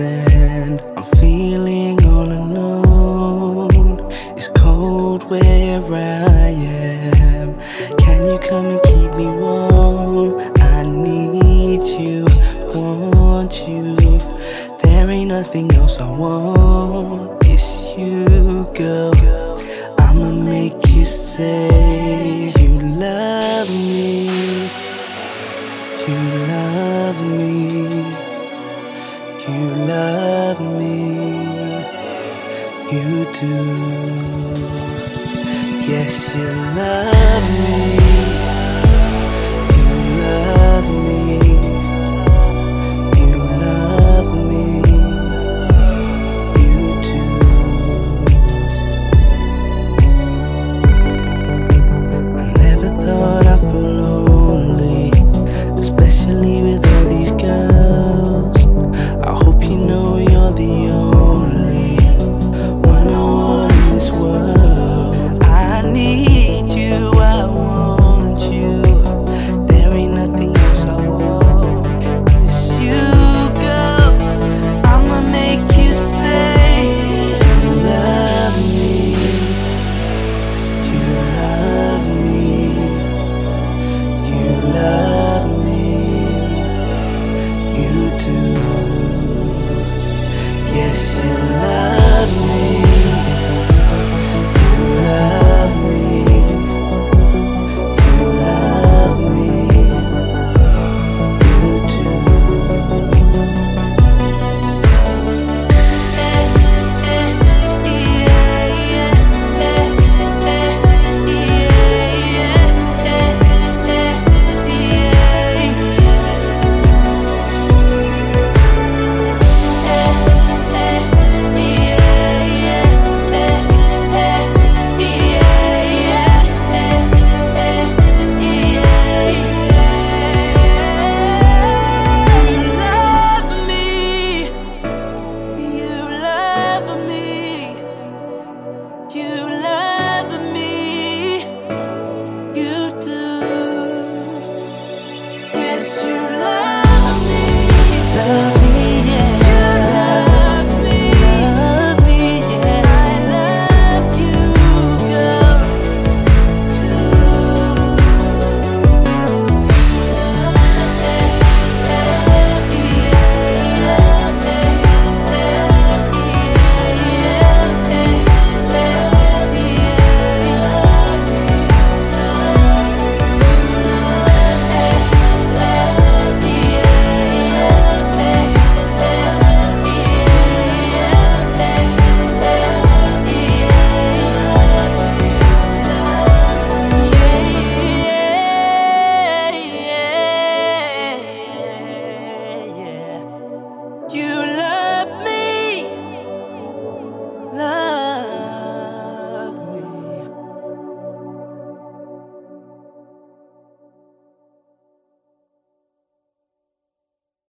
I'm feeling all alone. It's cold where I am. Can you come and keep me warm? I need you, want you. There ain't nothing else I want. It's you, girl. I'ma make you say you love me. You love me you love me, you do. Yes, you love me.